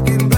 talking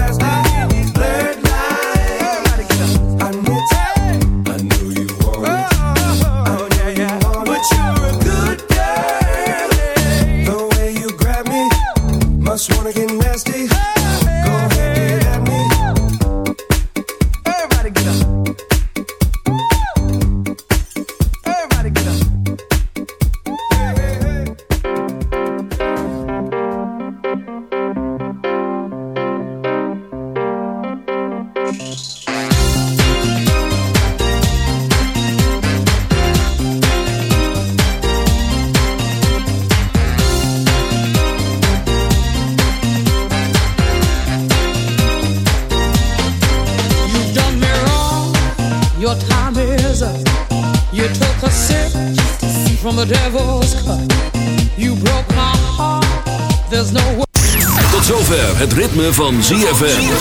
van ZFM.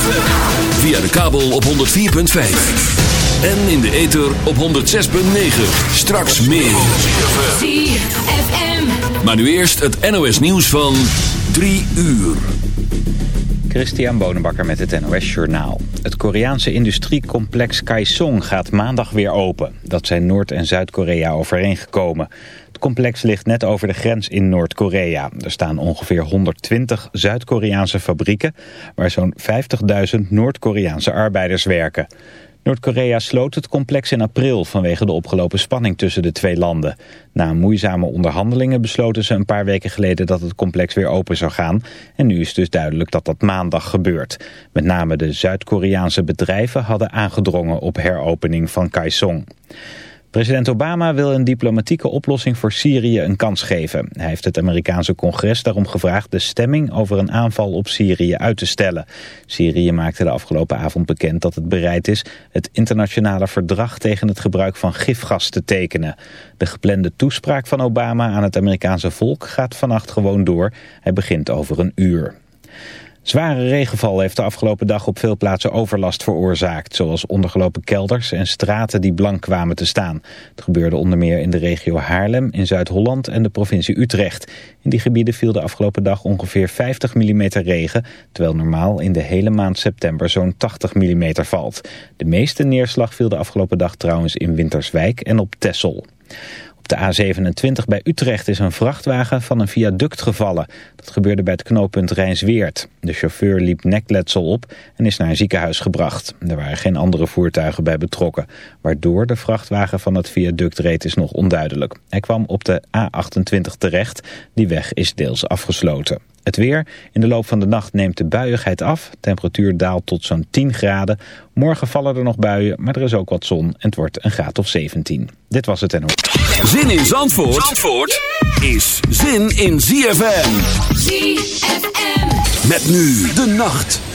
Via de kabel op 104.5. En in de ether op 106.9. Straks meer. ZFM. Maar nu eerst het NOS nieuws van 3 uur. Christian Bonenbakker met het NOS Journaal. Het Koreaanse industriecomplex Kaesong gaat maandag weer open. Dat zijn Noord- en Zuid-Korea overeengekomen. Complex ligt net over de grens in Noord-Korea. Er staan ongeveer 120 Zuid-Koreaanse fabrieken... waar zo'n 50.000 Noord-Koreaanse arbeiders werken. Noord-Korea sloot het complex in april vanwege de opgelopen spanning tussen de twee landen. Na moeizame onderhandelingen besloten ze een paar weken geleden dat het complex weer open zou gaan. En nu is dus duidelijk dat dat maandag gebeurt. Met name de Zuid-Koreaanse bedrijven hadden aangedrongen op heropening van Kaesong. President Obama wil een diplomatieke oplossing voor Syrië een kans geven. Hij heeft het Amerikaanse congres daarom gevraagd de stemming over een aanval op Syrië uit te stellen. Syrië maakte de afgelopen avond bekend dat het bereid is het internationale verdrag tegen het gebruik van gifgas te tekenen. De geplande toespraak van Obama aan het Amerikaanse volk gaat vannacht gewoon door. Hij begint over een uur. Zware regenval heeft de afgelopen dag op veel plaatsen overlast veroorzaakt, zoals ondergelopen kelders en straten die blank kwamen te staan. Het gebeurde onder meer in de regio Haarlem, in Zuid-Holland en de provincie Utrecht. In die gebieden viel de afgelopen dag ongeveer 50 mm regen, terwijl normaal in de hele maand september zo'n 80 mm valt. De meeste neerslag viel de afgelopen dag trouwens in Winterswijk en op Texel. Op de A27 bij Utrecht is een vrachtwagen van een viaduct gevallen. Dat gebeurde bij het knooppunt Rijnsweert. De chauffeur liep nekletsel op en is naar een ziekenhuis gebracht. Er waren geen andere voertuigen bij betrokken. Waardoor de vrachtwagen van het viaduct reed is nog onduidelijk. Hij kwam op de A28 terecht. Die weg is deels afgesloten. Het weer. In de loop van de nacht neemt de buiigheid af. Temperatuur daalt tot zo'n 10 graden. Morgen vallen er nog buien, maar er is ook wat zon. En het wordt een graad of 17. Dit was het en Zin in Zandvoort, Zandvoort is zin in ZFM. ZFM. Met nu de nacht.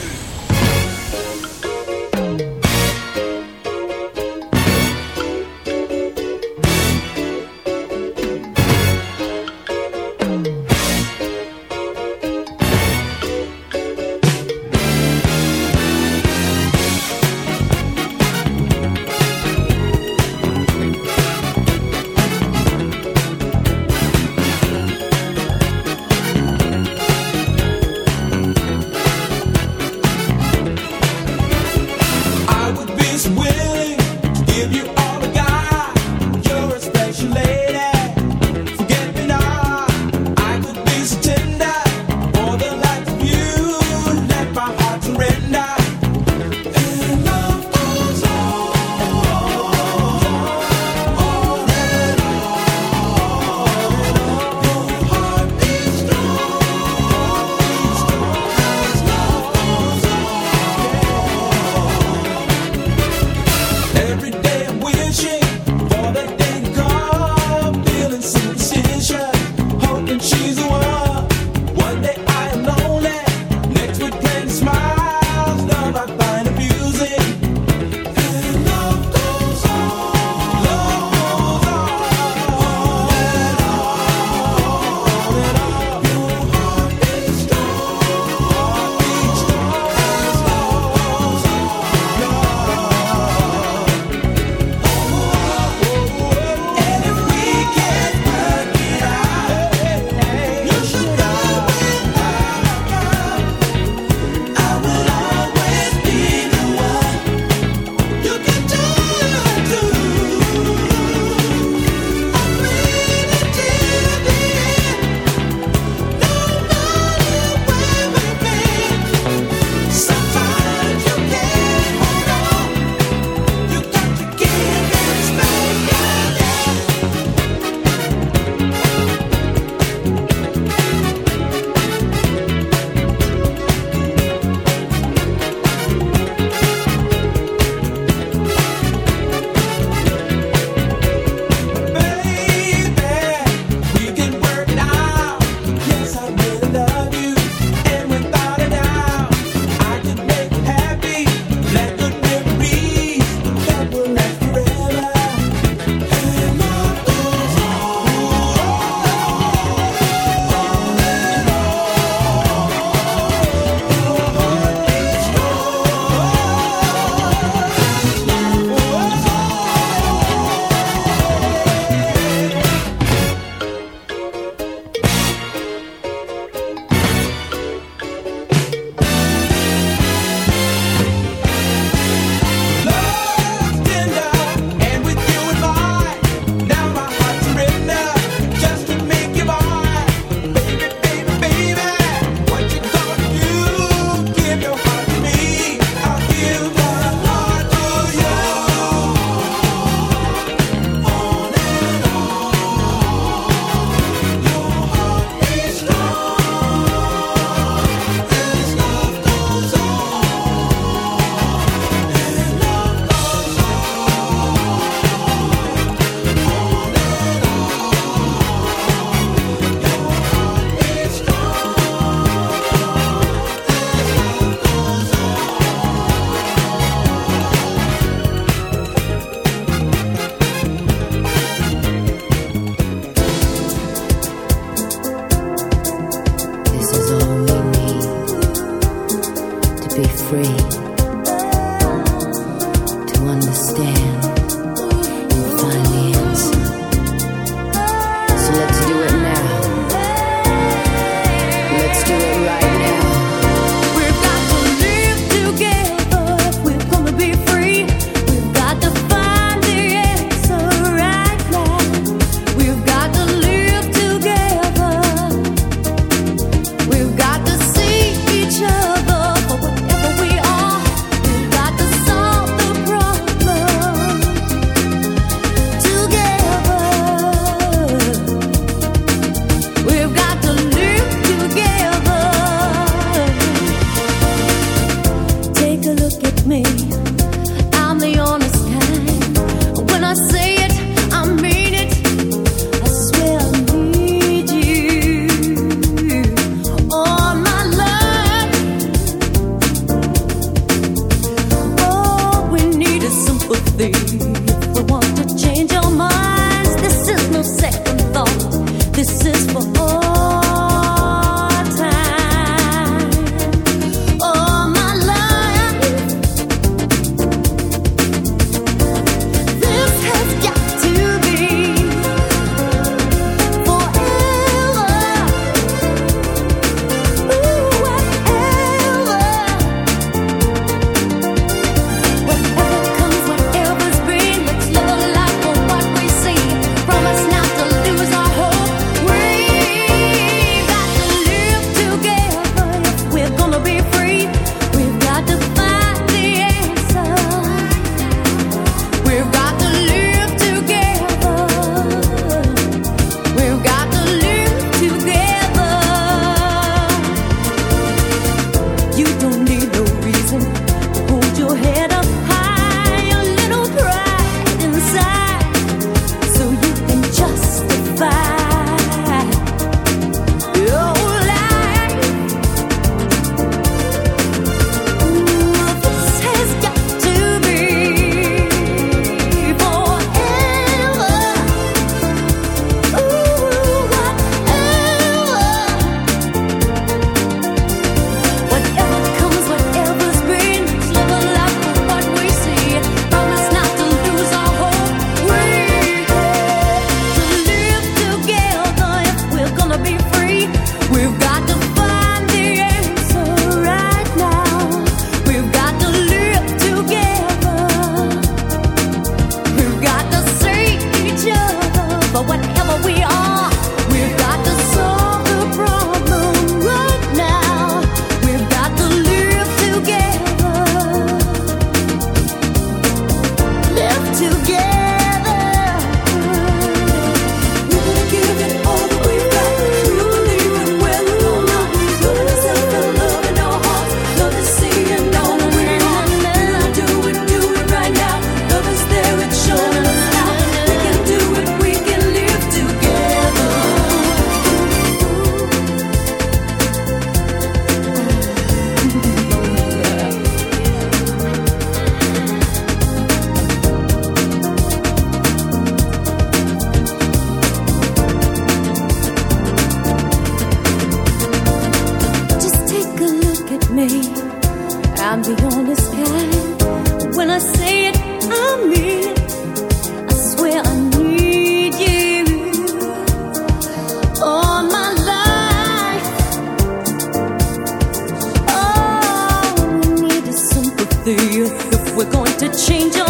together if we're going to change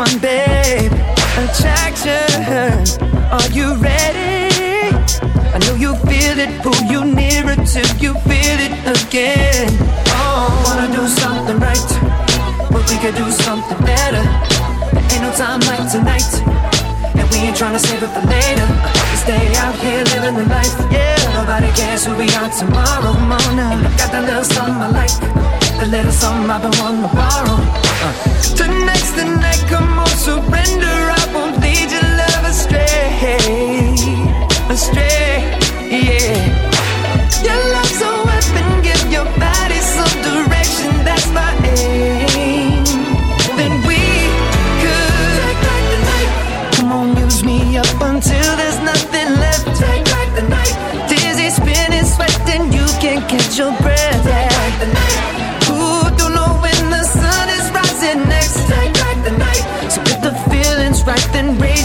one, babe. Attraction, are you ready? I know you feel it, pull you nearer till you feel it again. Oh, wanna do something right, but we could do something better. Ain't no time like tonight, and we ain't trying to save it for later. Stay out here living the life, yeah. Nobody cares who we are tomorrow. Come on now, got that little something I like, the little something I've been wanting to borrow. Tonight's the night, come on, surrender. I won't lead your love astray, astray, yeah. Your love's a weapon, give your body some direction. That's my aim. Then we could the night. Come on, use me up until there's nothing left. The night. Dizzy, spinning, sweating, you can't catch your breath.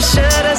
should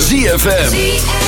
ZFM.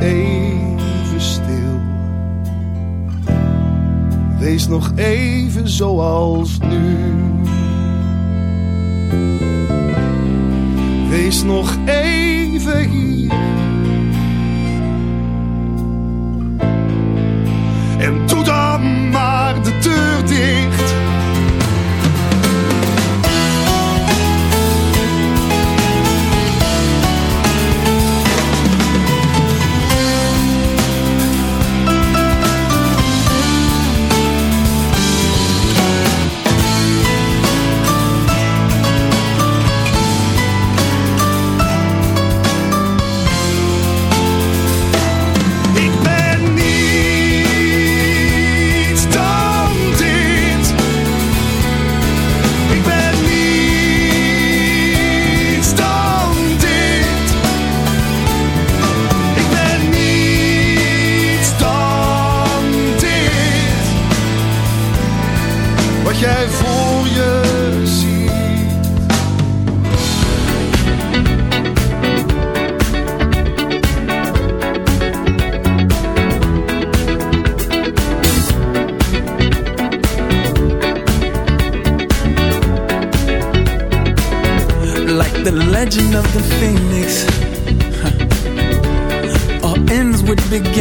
even stil. Wees nog even zoals nu.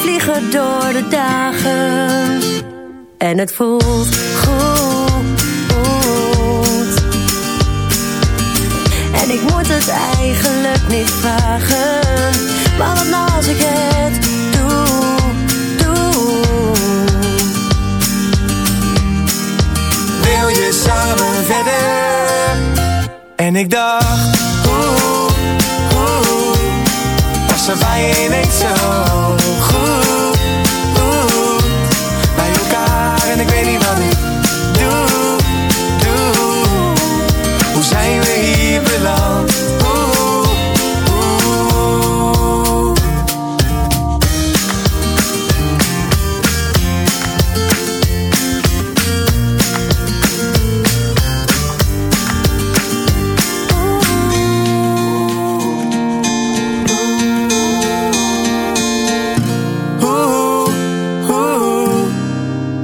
vliegen door de dagen. En het voelt goed. En ik moet het eigenlijk niet vragen. Maar wat nou als ik het doe, doe. Wil je samen verder? En ik dacht ze bij je weet zo goed.